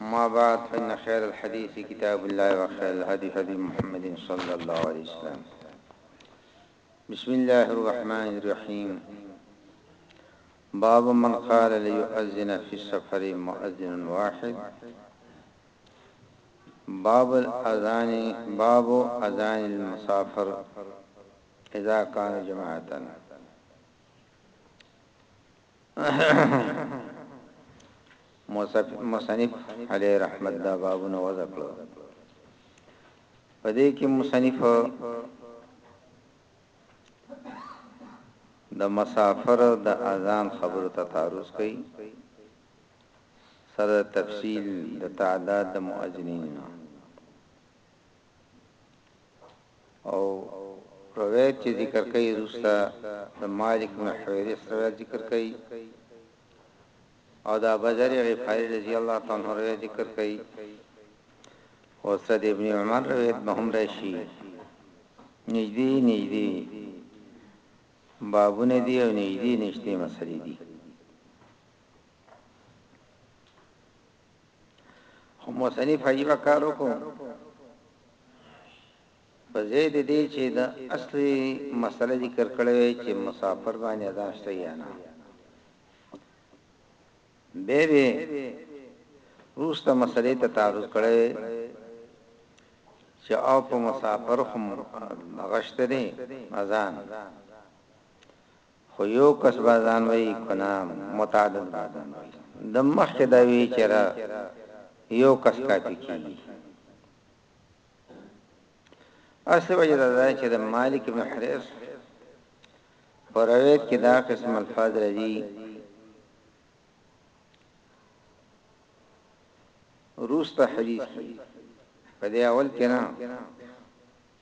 ما بعد فإن خير الحديث كتاب الله وخير الهدي هدي محمد صلى الله عليه وسلم بسم الله الرحمن الرحيم باب من قال ليؤذن في السفر مؤذن واحد باب الاذان باب اذان المسافر اذا كان جماعه مصنف علی رحمت دا بابونه وضع کړو پدې کې مصنف د مسافر د اذان خبرو ته تعرض کړي سره تفصیل د تعداد د مؤذنین او روایت چې ذکر کوي روستا د مالک بن حویرث روایت ذکر کوي او دا بذر غفاری رضی الله تعالی عنہ روایت ذکر کوي او سید ابن عمر روایت به هم راشي نږدې نږدې بابونه دي او نږدې نشته مسلې دي خو مصنف عجیب کار وکړو په زه دې دې چې د اصلي مسله ذکر کړې چې مسافر باندې ادا شته یا نه به به روسته مسلې ته تعرض کړې چې او په مسافر هم غشته دي اذان خو يو کس به ځان وي کنه متعدد به ځان وي د مخکې دا وي چې را يو کس کافي کيږي اصل وجه دا ده چې د مالک ابن حريث په روایت کې دا قسم الفاظ راځي روسته حدیث کې په دې اول کې نه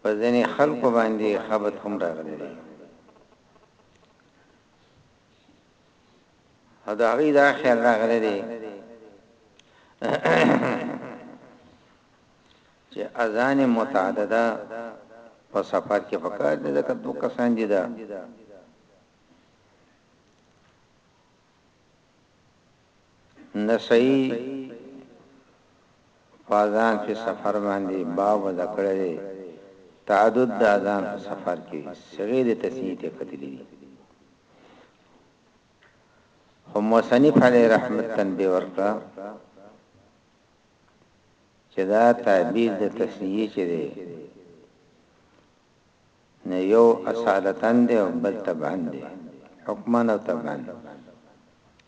په ځینې خلکو باندې خبط هم راغلی دی او د هغوی دا خیال راغلی دی چې اذان متعدده په سفر کې پکار دي ځکه دوه کسان دي دا نسائی په اذان پۀ سفر باندې باب وضع کړی دی، تعدد د اذان په سفر کې صيغۀ د تثنيې ته کتلي دي، خو مصنف عليه رحمت تنبيه ورکړه چې دا تعبير د تثنيې چې دی نو يو اصالتاً دی او بل طبعاً دی، حکماً او طبعاً.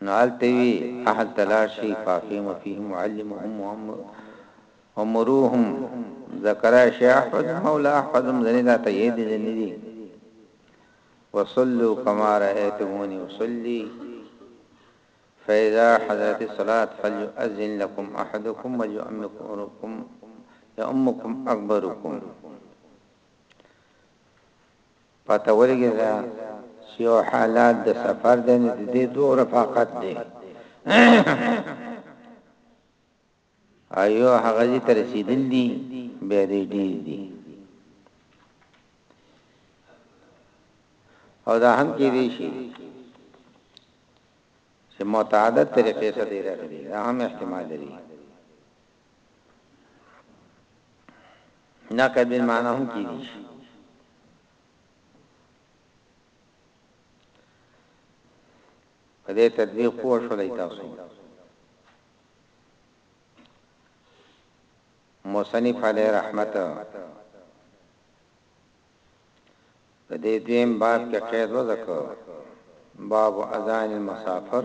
نالتوي احد تلاشي فاقيم فيهم معلمهم ومروهم ذکر اشی احفظ مولا احمد تیید تيد زنيدي وصلوا كما رأيتموني وصلی فإذا حضرت الصلاة فليؤذن لكم أحدكم وليؤمكم يؤمكم أكبركم پته ولګیده چې یو حالات د سفر دی نو د دې دوه رفاقت دی ایو هغه دې تر رسیدل دي به دې ډیر دي او دا هم کې دي شي چې متعدد طریقې سره دې راغلي دا هم احتمال لري نه که بې معنی هم کېدی شي. په دې تطبیق پوه شولای تاسو. مصنف علیه رحمت په دې دویم باب کې قید وځکو باب اذان المسافر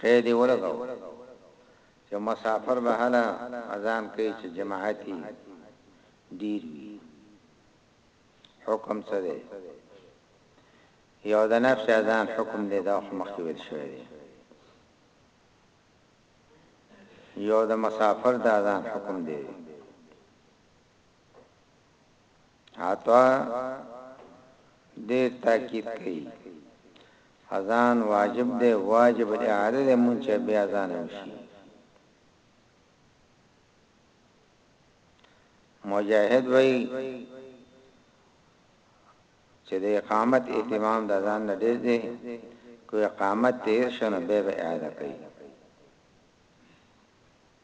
قید یې ولګاوه چې مسافر به هله اذان کوي چې جماعت یې ډېر وي. حکم څه دی؟ یو د نفس اذان حکم دی، دا خو مخکې ویل شوی دی. یو د مسافر د اذان حکم دی. عطا دې تاکید کوي اذان واجب دی واجب الاعاده دې مونږ بیا اذان وشي مجاهد وای چې د اقامت اهتمام د اذان نه ډېر دی کوی اقامت تیر شنه به به اعاده کوي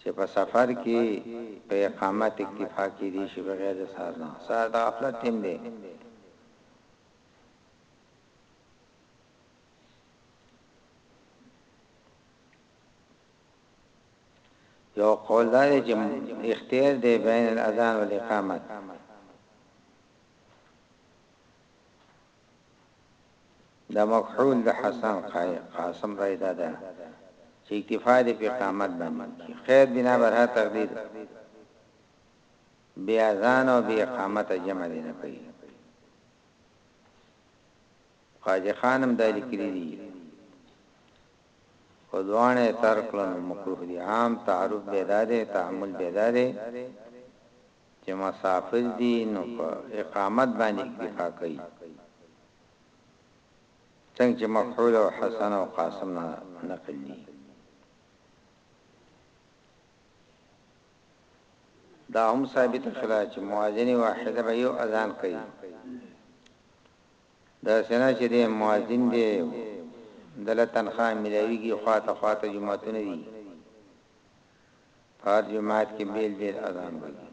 چې په سفر کې په اقامت اکتفا کېدی شي بغیر د سهار نه، سهار د غفلت ټیم دی. یو قول دا دی چې اختیار دی بین الاذان والاقامت د مکحول د حسن قاسم رای دا ده چې اکتفا دې په اقامت باندې وکړي. قید بنا بر هر تقدیر بې اذان او بې اقامته جمع دې نه کوي. قاضي خان هم دا لیکلي دي، که دواړه یې ترک کړل نو مکروه دي. عام تعارف بې دا دی، تعامل بې دا دی چې مسافر دي نو په اقامت باندې اکتفا کوي څنګه چې مکحول او حسن او قاسم نه نقل دي دا هم ثابت شوه چې مؤذن واحد به یو اذان کوي دا سنا چې د مؤذن دی دله تنخواه ملاویږي خواته خواته جمعتون دي په هر جومات کې بېل بېل اذان به وي.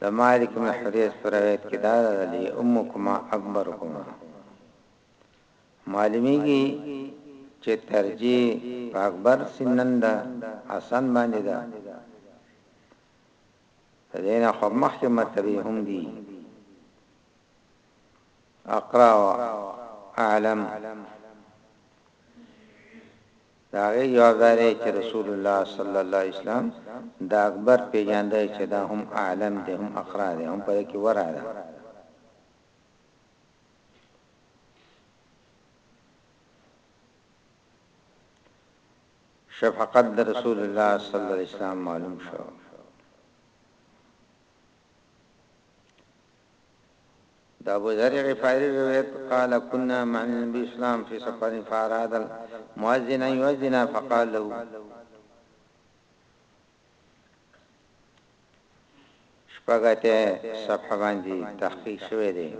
د مالک بن حویرث په روایت کې دا راغلي، امکما اکبرکما. معلومیږي چې ترجیح په اکبر سنا ده، حسن باندې ده. د دې نه خو مخکې مرتبه هم دي. اقرا اعلم د هغې جواب دا دی چې رسول الله صلی الله علیه وسلم د اکبر پېژانده چې دا هم اعلم دی هم اقرا دی هم په دې کې ورع ده. شفقت د رسول الله صلی الله علیه وسلم معلوم شو. د ابو ذر غفاری روایت قال كنا مع النبي اسلام في سفر فاراد المؤذن ان يؤذن فقال له شپږته صفحه باندې تحقیق شوه دی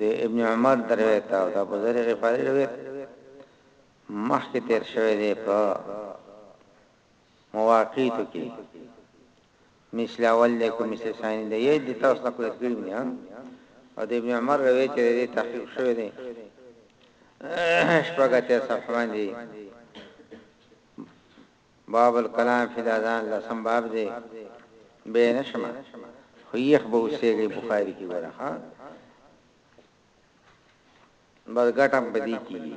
د ابن عمر درویت او د ابو ذر غفاری روایت مخکې تیر شوه دی په مواقیتو کې مثل اول دی که مثل ثانی دی یی دی تاسو ته خو هیر کړی می او د ابن عمر روایت چه دی تحقیق شوی دی شپږ اتیا صفحه باندی باب الکلام فی الاذان لسم باب دی به نشمه خو یخ به اوسېږي بخاری کې وره ها بس ګټم بدی کیږي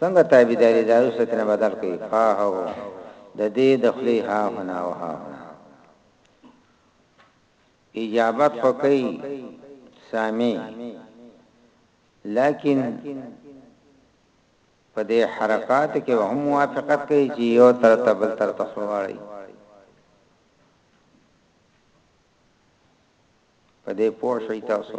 څنګه تابعداري دا روسته ترنه بدل کړي ها هو ددې د خولې ها هنا او ها هنا اجابت خو کوي سامي لیکن په دې حرکات کې هم موافقت کوي چې یو تر تبل تر تخواړي په دې پوه شئ تاسو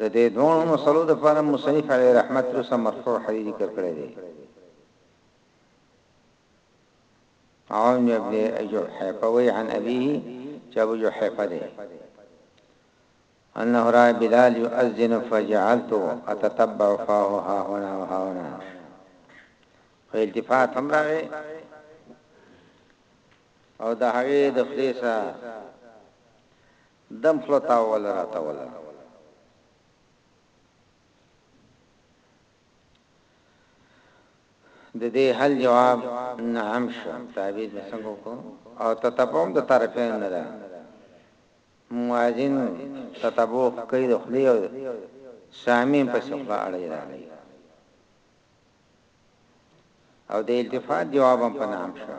د دې دواړو مسئلو لپاره مصنف علیه رحمت وروسته مرفوع حدیث ذکر کړی دی. عون ابن جحيفه وي عن ابيه چې ابو جحيفه ده انه را بلال يؤذن فجعلت اتتبع فاه ها هنا وها هنا فالتفات هم راغی او د هغه د خلیصه دم خوله تاووله راته وله. ددې حل جواب نهم شو تعبیر مې څنګه وکړو او تتبع هم د طرفین نه ده موازین تتبع کوي د خلی او سامین په څخه اړه راغلی او د التفات جواب هم په نام شو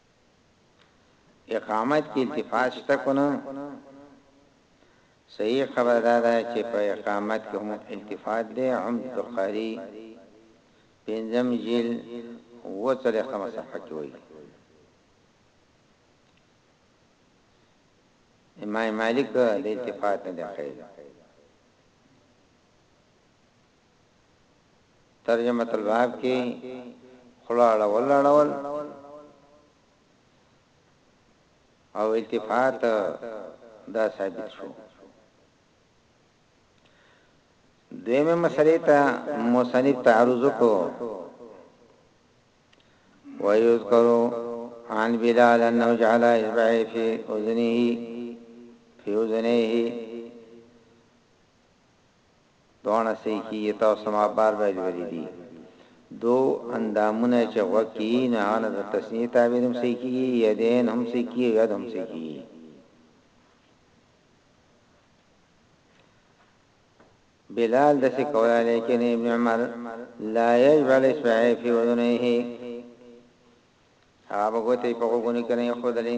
اقامت کې التفات شته که نه؟ صحیح خبره دا ده چې په اقامت کې هم التفات دی عمدة القاري پنځم جیل اووه څلوېښتمه صفحه کې وایي امام مالک د التفات نه دی قیل ترجمة الباب کې خوله اړول اړول او التفات دا ثابت شو دویمه مسلې ته مصنف تعرض کو ويذكروا عن بلال انه جعل اصبعه في اذنه في اذنه دواړه صحیح کیږي تاسو ما بار بار ویلي دي دو اندامونه چې غوږ کی یی نه هغه د تثنیه تعبیر هم صحیح کیږي یدین هم صحیح کیږي ید هم صحیح کیږي بلال د څه کوله لیکن ابن عمر لا یجبل اسبعه فی اذنیه هغه بغوتی په غوګونی کنه خو دلی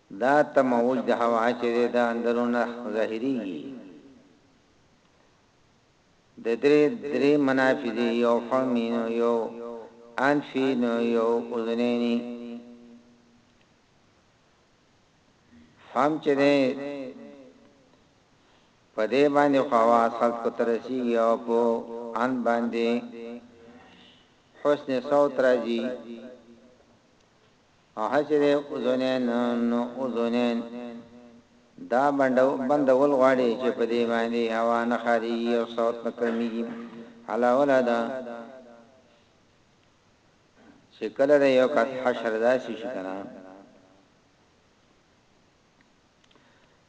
دا تموج د هوا چې دی دا اندرونه ظاهريږي د درې درې منافي دي يو فمي نو يو انفي نو يو اذنيني فم چې دی په دې باندې خوا خلق کو ترسي يو په ان باندې حسن صوت راځي هچې دی اذنین نو اذنین دا بندول غواړي چې په دې باندې هوا نه خاريږي او صوت نه کمیږي علاوه دا چې کله یو کات حشر داسې شي کنه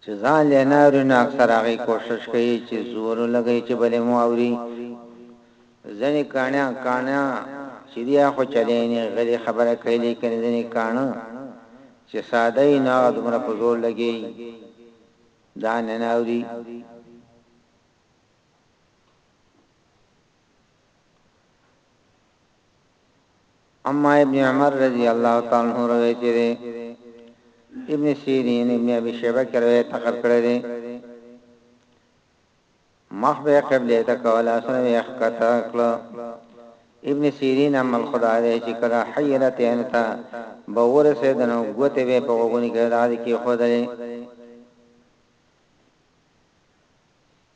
چې ځان لې نه اوري نو اکثر هغوی کوشش کوي چې زور ولګوي چې بل یې مو واوري. ځینې کاڼیان کاڼه چې دي هغه خو چلی نه غلي خبره کوي لیکن ځینې کاڼه چې ساده وي نو هغه دومره په زور لګیي ځان یې نه اوري. عما ابن عمر رضی الله تعالی عنه روایت دی ابن سیرین ابن ابي شیبه کې روایت نقل کړی دی مخ به قبله ته کوله اسنه یې ښکته کړو ابن سیرین عمل خدا دې چې کړه حیرت انتا باور سه دنو غوته به په وګونی کې راځي کې خدای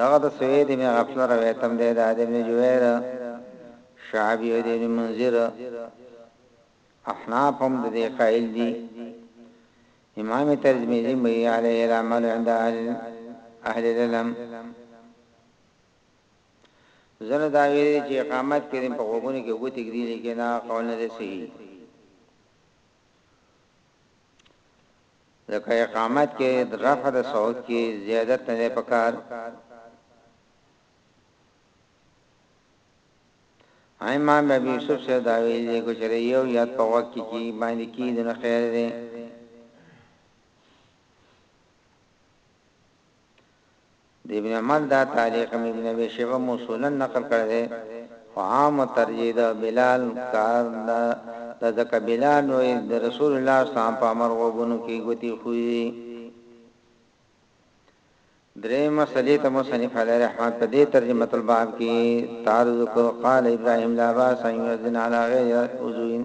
دغه د سويد ابن غفله روایت هم دی، د عادي ابن جبیر، شعبی او د ابن منذر، احناف هم د دې قائل دي، امام ترزمذي هم وایي، علیه العمل عند اهل العلم، ځنو دا ویلي دي چې اقامت کې دې په غوږونو کې ګوتې ږدي، لیکن هغه قول نه دی صحیح. ځکه اقامت کې د رفع د صوت کې زیادت نه دی پکار امام ابي يوسف صاحب دا ویل دی چې یو یاد په وخت کې کی باندې کی د خیر دی د ابن عمر دا تعليق هم ابن ابي شيبه موصولا نقل کړی دی خو عامو ترجيح د بلال کار ده ځکه بلال وايي د رسول الله صلی الله علیه وسلم په امر غوږونو کې ګوتې ایښودي دي. درې مسلې ته مصنف علیه رحمت په دې ترجمه الباب کې تعرض وکړ قال ابراهيم لا باس ان يؤذن على غير وضوء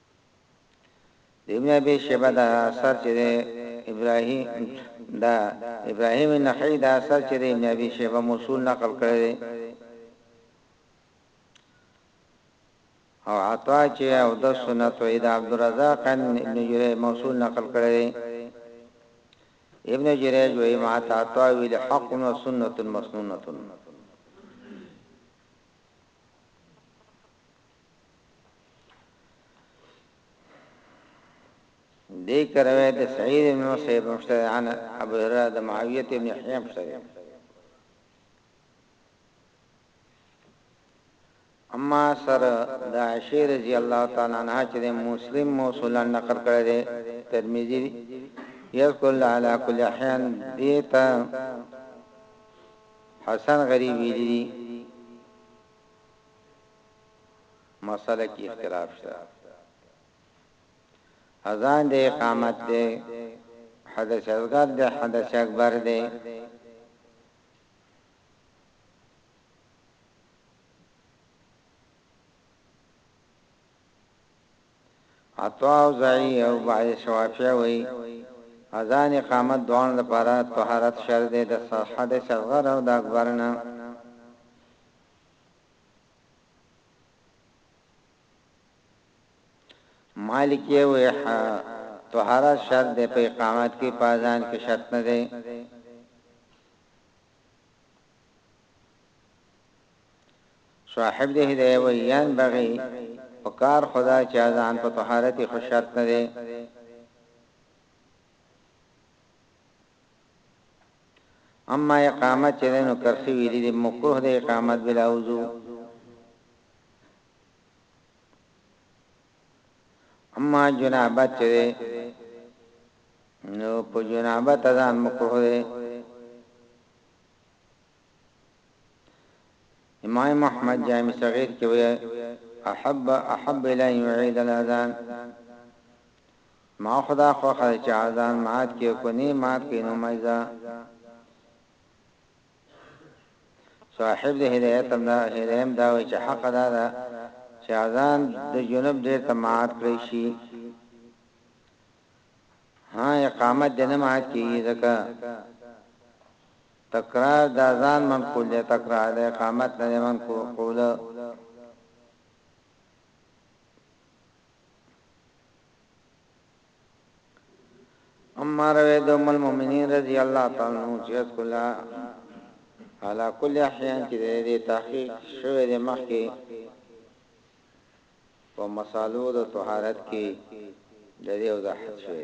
د ابن ابي شيبه دا اثر چې دی ابراهيم دا ابراهيم النخعي دا اثر چې دی ابن ابي شيبه موصول نقل کړی دی او عطا چې او د سنت او د عبد الرزاق ابن جريج موصول نقل کړی دی ابن جريج وی ما تعطا ویل حق و سنت مسنونه دې کې روایت د سعید بن مسیب مشته عن ابو هرره د معاویه بن یحیی مشته اما سر د عائشه رضی الله تعالی عنها چې مسلم موصولا نقل کړی دی ترمذی یذکر علی کل احیان دیتا حسن غریبی دی مسئله کی اختلاف شته اذان دی اقامت دی حدث اصغر دی حدث اکبر دی عطا او زعی او بعض شوافی وی اذان اقامت دوان لپاره طهارت شرط دی د حدث اصغر او د اکبر نه مالک یې وې طهارت شرط دی په اقامت کې په اذان کې شرط نه دی صاحب دې هدايه وي یان بغي پکار خدا چې اذان په طهارت خو شرط نه دی اما اقامت چه ده نو کرخی ویلی دی مکروه ده اقامت بلا وضو اما جنابت چه ده نو په جنابت ازان مکروه ده امام احمد جامع صغیر کې وایي احب احب الی ان يعيد الاذان ما خدا خوخه چې اذان مات کې کو نه مات کې نو مایزا صاحب د هدایت هم دا هدایم دا وایي چې حق دا ده چې اذان د جنوب ډیر ته مات کړی شي ها اقامت د نه مات کیږي ځکه تکرار د اذان منقول دی تکرار د اقامت نه دی منقول. اما روی د ام المؤمنین رضی الله تعالی عنها چې اس کلا علا کل احیان کې دې تحقیق شوه د مخ کې په مسالو د طهارت کې د دې وضاحت شوه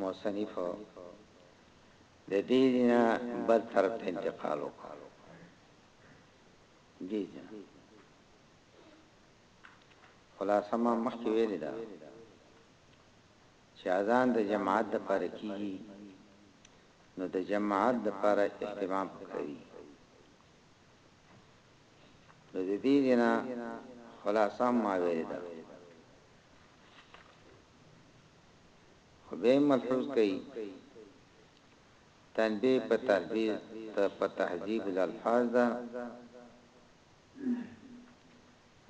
مصنف د دې ځای نه بل طرف ته انتقال وکړ. دې ځای نه خلاصه ما مخکې ویلې ده چې اذان د جماعت د پاره کیږي نو د جماعت د پاره اهتمام کوي نو د دې جنا خلاصه ما ویل ده خو به ملحوظ کړي تنبیه په تربیه ته په تهذیب الالفاظ ده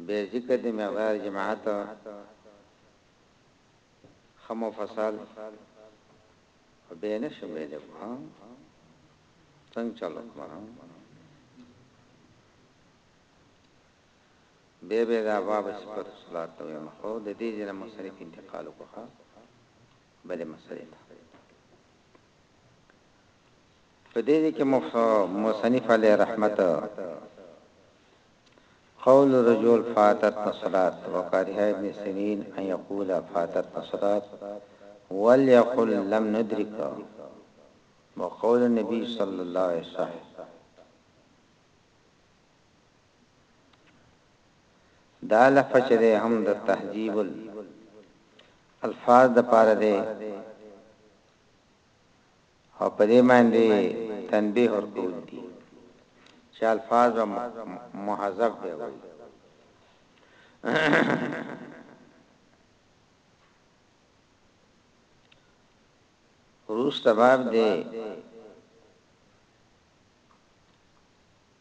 به ذکر د مغار جماعت خمو فصل خو بیا یې نه شم ویلی خو ها څنګه چل وکړم ها بیا بیا دا باب صفت صلات ته وایم خو د دې ځنه مصرف انتقال وکړه بلې مسلې ته په دې کې مصنف علی رحمت قول رجل فاتت الصلاة وکره ابن سیرین ان یقول فاتتنا الصلاة ولیقل لم ندرک وقول النبی صلی الله علیه صح دا لفظ چې ده هم د تهذیب الفاظ د پاره ده او په دې باندې تنبیه ورکول دي چې الفاظ به محذف به وي روس تباب دې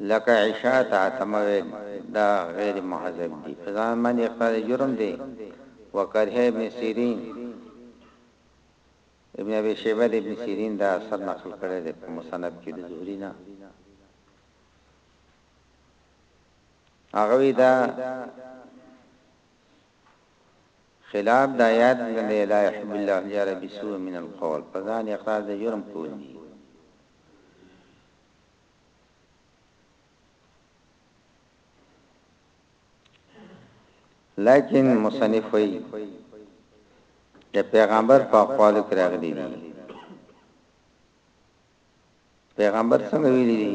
لکه عشاء ته عتمه ویل دا غیر مهذب دي په ځان باندې اقرار جرم دی وکره ابن سیرین ابن ابي شیبه د ابن سیرین دا اثر نقل کړی دی په مصنف کې د زهري نه هغه دا خلاف د آیات نه دی، لا يحب الله الجهر بالسوء من القول، په ځان اقرار د جرم کول دي. لکن مصنف وایي د پیغمبر په اقوالو کې راغلي دي پیغمبر څنګه ویلي دي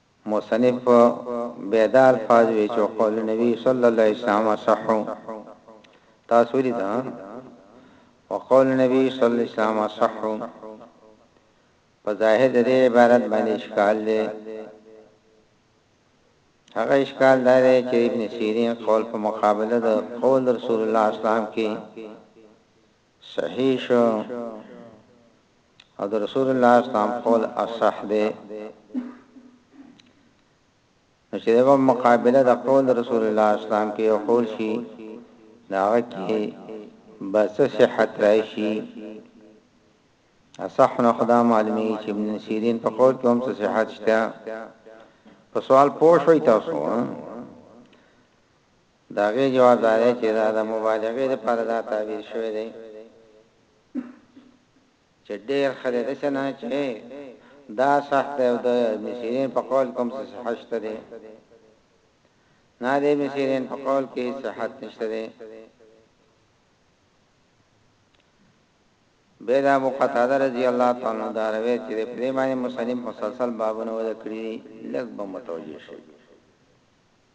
مصنف بیا دا الفاظ وی چه قول نبی صلی الله علیه وسلم اصح تاسو ویلی دا وقول نبی صلی الله علیه وسلم اصح په ظاهر دې عبارت باندې اشکال دی هغه اشکال دا دی چې ابن سیرین قول په مقابله د قول رسول الله اسلام کې صحیح شو او د رسول الله اسلام قول اصح دی نو چې دغه مقابله د قول رسول الله اسلام کې یو قول شي ناغه کې بس صحت راشي اصح نه خدا معلومی چې ابن سیرین په قول کې هم څه صحت شته په سوال پوښوي تاسو د هغې جواب دا دی چې دا د مبالغې لپاره دا تعبیر شوی دی چې ډېر ښه دی، داسې نه چې دا صح دی او د ابن سیرین په قول کوم څه صحت شته دی، نه د ابن سیرین په قول کې هیڅ صحت نشته دی. بیا د ابو قتاده رضی الله تعالی عنہ دا روایت چې په دې باندې مصنف مسلسل بابونه وکړي لږ به متوجه شي.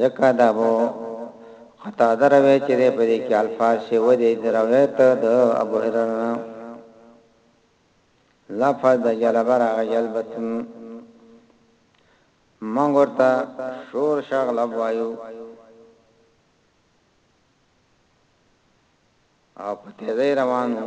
ځکه د ابو قتاده روایت چې دی په دې کې الفاظ شوی دی د روایت د ابو هرره نه لفظ د جلب راغی جلبتن مونږ ورته شور شغلب وایو او په تیزی روانو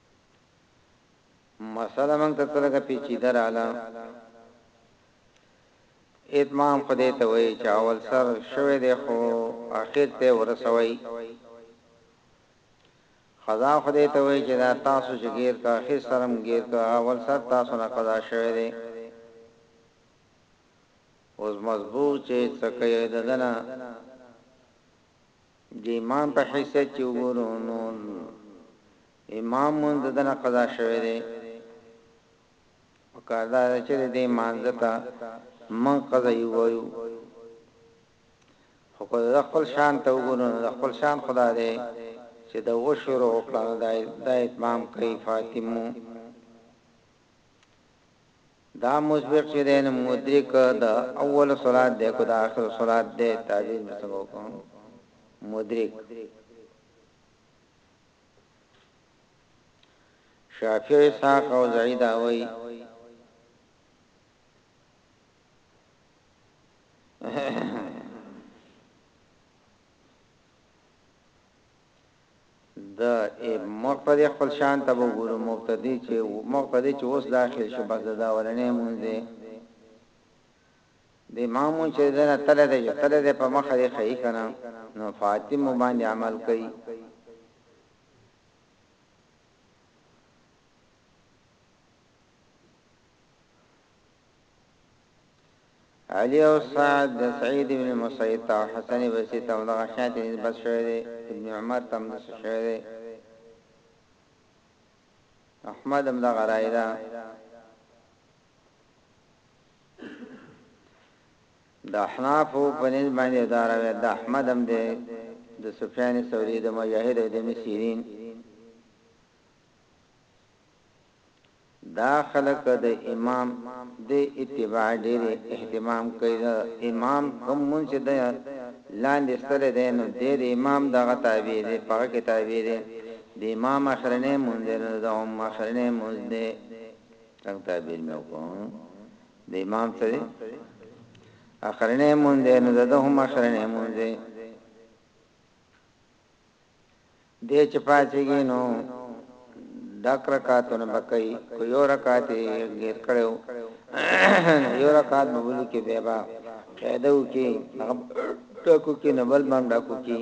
مسئله موږ ته څه لږه پيچيده راغله. اتمام خو دې ته وايي چې اول سر شوی دی خو اخير ته يې ورسوئ. قضا خو دې ته وايي چې دا تاسو چې ګير کړ اخير سر هم ګير کړ هغه اول سر تاسو نه قضا شوی دی. اوس مصبوغ چې څه کوي ددنه د امام په حیثیت چې وګورو نو امام مونځ د دنه قضا شوی دی پکار دا چې د دې مانځ ته من قضا یو وایو خو کو د خپل شان ته وګورو د خپل شان خدا دی چې د و شروع کړه د اتمام کوي فاطمه دا مسبق چی دی نو مدرک د اول صلات دی که د اخر صلات دی تعبیر می څنګه وکړم مدرک شافعی اسحاق او زعی دا وای د ایب مقتدی خپل شان ته به وګورو مقتدی چه مقتدی چه اوس داخل شو بس دده اولنی لمونځ دی د امام مونځ چه دنه تله دی چه تله دی په مخه دی خیی کنه نو فاطم باندی عمل کوي علي او سعد د سعيد ابن مسيب ته او حسن بصري ته هم دغه شانتې نسبت شوی دی، ابن عمر ته هم داسې شوی دی، احمد هم دغه رای ده. د احنافو په نسبت باندې دا رای د احمد هم دی، د سفيان ثوري، د مجاهد او د ابن سيرين. دا خلک د امام د اتباع ډیر اهتمام کوي د امام کوم لمونځ چې ده لاندې ستلی دی نو دی د امام د هغه تابع دی په هغه کې تابع دی د امام اخرنی لمونځ دی نو د ده هم اخرنی لمونځ دی څنګه تعبیر مې وکړو د امام څه دی اخرنی لمونځ دی نو د ده هم اخرنی لمونځ دی دی چې پاڅېږي نو ډک رکعتونه به کوي که یو رکعت یې ګیر کړی وو نو یو رکعت به ولیکي بیا به قاعده وکړي هغه ډک کړي نو بل به هم ډک کړي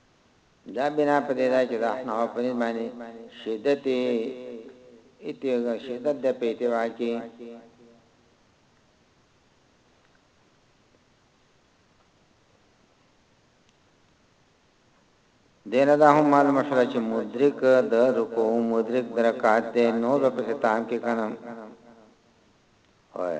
دا بنا په دې ده چې د احنافو په نسبت باندې شدت اتباع شدت د په اتباع کې دینه دا هم معلوم شوه چې مدرک د رکوع مدرک درکات دی نو په ستام کې کنه وای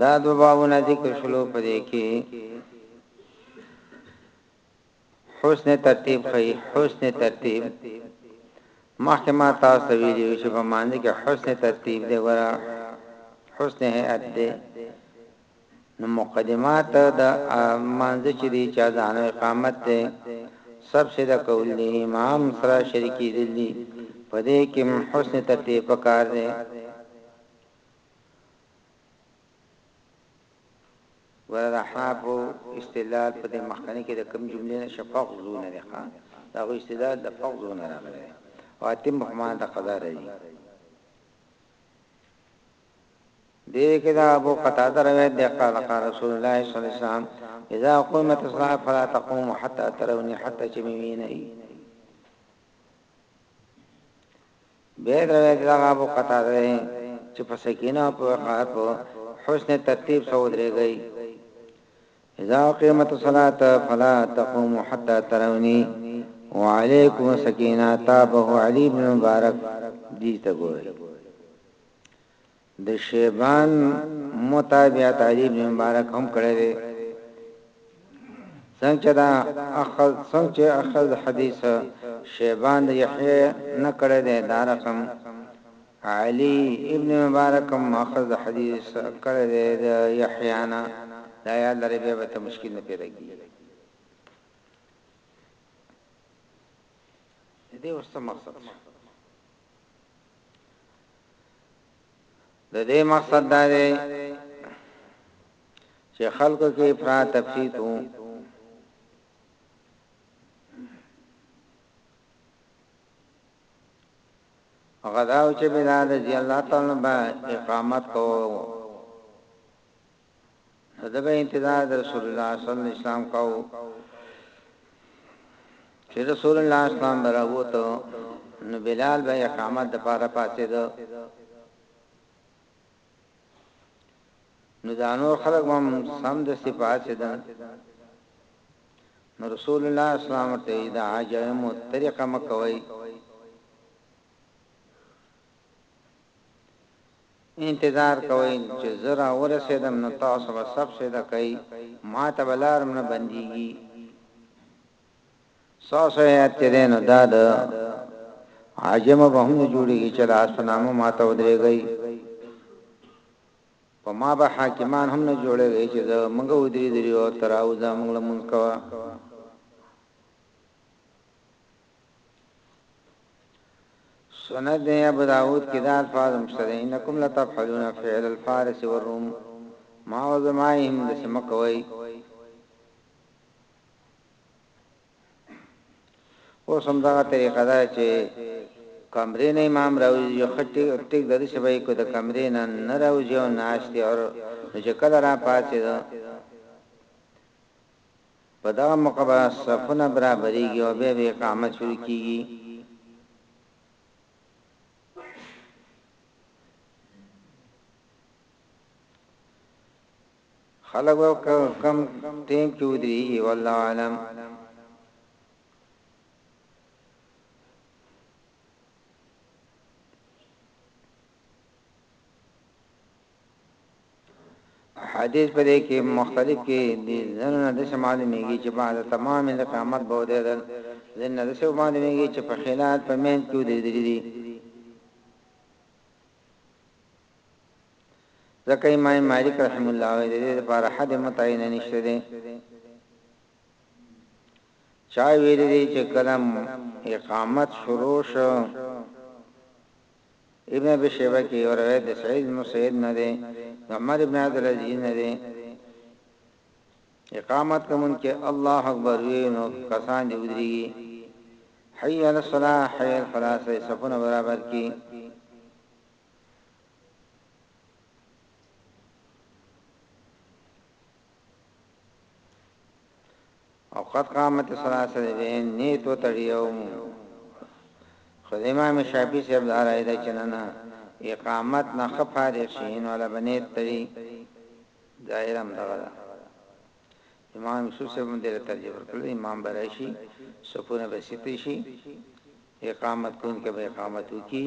دا دوه بابونه ذکر شلو په دې کې حسن ترتیب خی حسن ترتیب مخکې ما تاسو ته ویلي چې په مانځ کې حسن ترتیب دی ورا حسن هيئت دی نو مقدمات د مانځ چې دی چا ځان اقامت دی سب سے دا کول دی امام سره شریکی دلی پدې کې حسن ترتیب پکار دی ګوره د احناف استدلال په دې مخکني کې د کوم جملې نه شفق زو نه دی ښا دا غو استدلال د فق زو نه راغلی او اتم بخمان د قضا راځي دې کې دا ابو قتاده روایت دی قال قال رسول الله صلی الله علیه وسلم اذا قمت الصلاه فلا تقوموا حتى تروني حتى تشميني بیا د روایت دغه ابو قتاده دی چې په سکینه او په وقاحت په حسن ترتیب سره ودرېږئ اذا قیمت الصلاه فلا تقوموا حتى تروني وعليكم السكينه تابه علي بن مبارک دي ته ګورئ د شیبان متابعت علی بن مبارک هم کړی دی څنګه چې دا اخذ څنګه چې اخذ حدیث شیبان د یحیی نه کړی دی دا رقم علی ابن مبارک هم اخذ حدیث کړی دی د یحیی نه دا یا لري به ته مشکل نه پیدا کیږي دې اوس مقصد د دې مقصد دا دی چې خلکو کې افراط تفریط وو غداو چې بلال رضی الله تعالی عنہ اقامت کوو نو ده به انتظار د رسول الله صلی الله علیه وسلم کاو چې رسول الله صلی الله علیه وسلم براوته نو بلال به اقامت د پاره پاتې ده نو دا نور خلق هم سم د صفات ده نو رسول الله صلی الله علیه وسلم ته دا عجایمو طریقه مکوي انتظار کوئ چې زه را ورسېدم نو تاسو به سب سجده کوئ ماته به لار هم نه بندېږي ستاسو هیئت چې دی نو دا د عجمو به هم نه جوړېږي چې لاس په نامه ماته ودرېږئ په ما به حاکمان هم نه جوړېږي چې زه موږ ودرې درې او تراوزه موږ له مونږ کوا سنت دی ابو داود کې دا الفاظ هم شته انکم لتفعلون فعل الفارس والروم ما وزمائهم د سمکوي او سم دا طریقه دا چې کمرې نه امام راوځي یو خټي ټیک د شپې کو د کمرې نه نه راوځي او ناشته او چې کله را پاتې ده په دغه موقع به صفونه برابرېږي او بیا به اقامت شروع کېږي. خلک به په کوم ټیم کې ودرېږي، والله اعلم. احادیث په دې کې مختلف کې دي ځنه د معلومیږي چې بعد تمام د قیامت به ودرېدل ځنه د څه معلومیږي چې په خلات په مین کې ودرېدل دي ځکه امام مالک رحم الله وی د دې لپاره حد متعین نشته دی چا ویل دي چې کلم اقامت شروع شو ابن ابي شيبه کي يو روايت د سعيد بن مسيب نه دی د عمر ابن عبد العزيز نه دی اقامت کومن کې الله اکبر وی نو کسان دی ودرېږي حي على الصلاه حي على الفلاح سي صفونه برابر کی او قد قامت الصلاه سره به نیت وتړیو خو امام شافعی صاحب دا رائے ده چې نه اقامت نه خفارغ شي نو لا بنیت تړي دایرم دغه ده امام یوسف صاحب دې ترجمه ورکړل امام برایشی سپونه بسیتی شي اقامت کون کې به اقامت وکي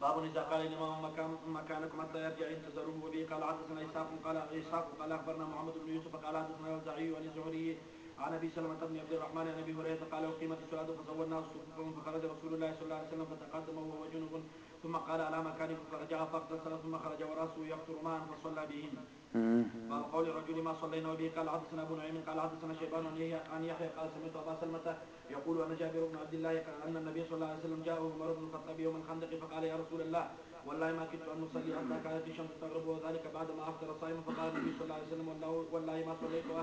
باب اذا قال الامام مكان مكانكم حتى يرجع انتظروه به قال حدثنا اسحاق قال اسحاق قال اخبرنا محمد بن يوسف قال حدثنا الزعي عن الزهري عن ابي سلمه بن عبد الرحمن عن ابي هريره قال اقيمت الصلاه فصوى الناس صفوفهم فخرج رسول الله صلى الله عليه وسلم فتقدم وهو جنب ثم قال على مكانكم فرجع فاغتسل ثم خرج وراسه يقطر ماء فصلى بهم. باب قول الرجل ما صلينا به قال حدثنا ابو نعيم قال حدثنا شيبان عن يحيى قال سمعت ابا سلمه يقول انا جابر بن عبد الله قال ان النبي صلى الله عليه وسلم جاءه عمر بن الخطاب يوم الخندق فقال يا رسول الله والله ما كنت ان اصلي حتى كانت الشمس تغرب وذلك بعد ما افطر صائما فقال النبي صلى الله عليه وسلم والله ما صليتها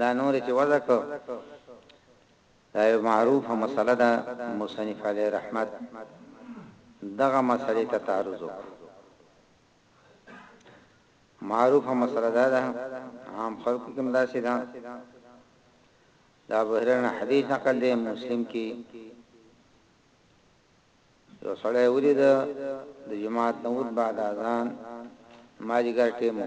دا نورې چې وضع کړو دا یو معروفه مسئله ده مصنف علیه رحمت دغه مسئلې ته تعرض وکړو معروفه مسله دا ده عام خلکو کوم داسې ده دا بهرنه حدیث نقل دی مسلم کې یو سړی ولید د جماعت نوود بعد اذان ماجګر ټیمو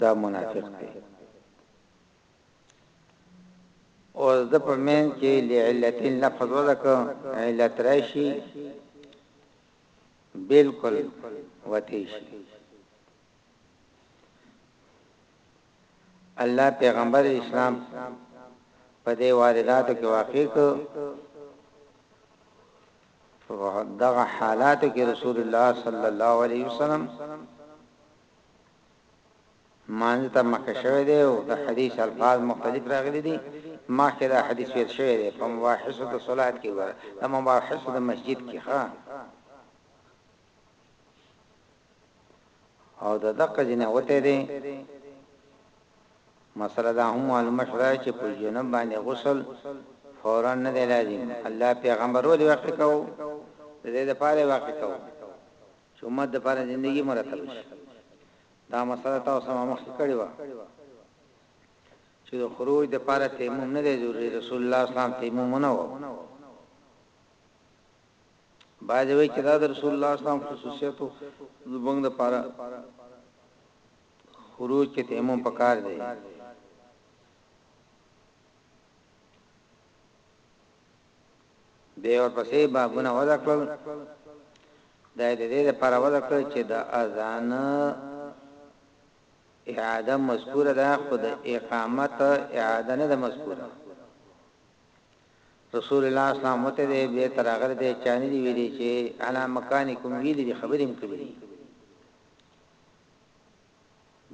دا منافق دی اوس د په مین کې لعلت لفظ وذکر علت راشي بالکل وتی شي الله پیغمبر اسلام په دې وارداتو کې واقع کو دغه حالاتو کې رسول الله صلی الله علیه وسلم مانځه ته مخکې شوی دی او د حدیث الفاظ مختلف راغلي دي، مخکې دا حدیث ویل شوی دی، په مباحثو د صلات کې وګوره، د مباحثو د مسجد کې ښه. او د دقه ځینې وته دی مسله دا هم معلومه شوه چې په جنب باندې غسل فورا نه دی لازم الله پیغمبر ولې واقع کو د دې لپاره واقع کو چې امت دپاره زندګي مرتب شي دا مسئله تاسو ما مخکې کړې وه چې د خروج دپاره تيمم نه دی ضروري رسول الله اسلام تيمم ونه و باید وی چې دا د رسول الله اسلام خصوصیت د بنګ د پاره خروج کې تیمم پکار دی بیا یې ورپسې بابونه وضع کړل، دا یې د دې لپاره وضع کړل چې د اذان اعاده مذکوره ده خو د اقامت اعاده نه ده مذکوره. رسول الله اسلام وته دی به تر هغه دی چا نه دی ویلي چې انا مکانی کوم ویلي دی خبرې هم کړې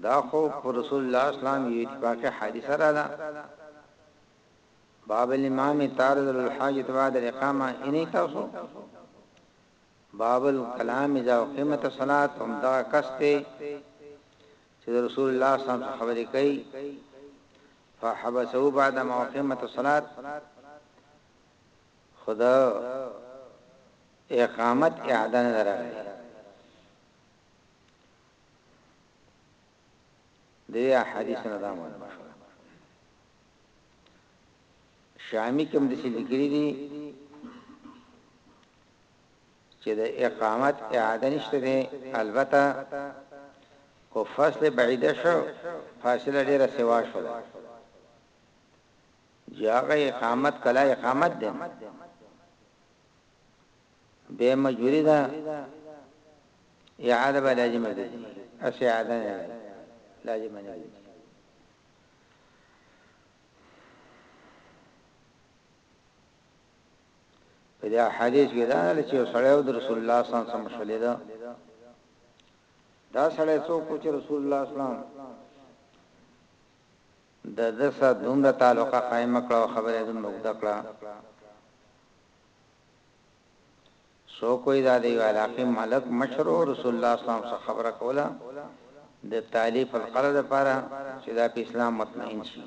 دا خو رسول الله اسلام یو اتفاقی حادثه را ده باب الامام تارذل الحاجت بعد الاقامه اني تاسو باب الكلام اذا قيمت الصلاه هم دا کسته چې رسول الله صلی الله علیه وسلم خبرې کوي فحبسوا بعد ما قيمت الصلاه خدا اقامت اعاده نه راغلی ددې احادیثو نه دا معلومه شوه شامی کوم دسی لیکلی دی چې د اقامت اعاده نشته ده البته کو فاصله بعیده شو فاصله ډیره سوا شو جاغه اقامت کلا اقامت ده بیا مجبوری ده اعاده به لازمه ګرځي اس اعاده نه لازمه نه ګرځي په دې حدیث کې دا چې سړی او رسول الله صلی الله علیه وسلم شولې دا دا سړی څوک چې رسول الله صلی الله علیه وسلم د دسه دومره تعلقه قائم کړو خبره دې مقدکړه څوک وایی دا د یوه علاقی ملک مشر وو رسول الله صلی الله علیه وسلم څخه خبره کوله د تالیف القلع لپاره چی دا په اسلام مطمئن شی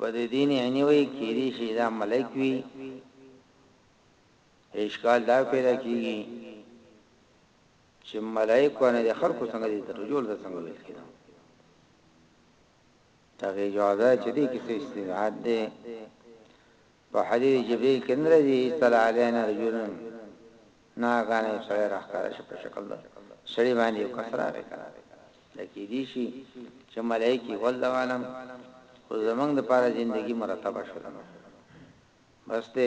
بددین عنی وی کیدی شی دا ملک وی اشکال دا پیدا کیږي چې ملائکه نه د خلکو څنګه دي ترجول د څنګه ویل کېدو دغه جواب چې دې کې څه استناد دی په حدیث جبې کې نه راځي طلع علينا رجل ناګانه سره راخکار شي په شکل ده سړي باندې کثره وکړه لکه دې شي چې ملایکی والله عالم خو زمنګ د پاره ژوندۍ مرتب شول بس ته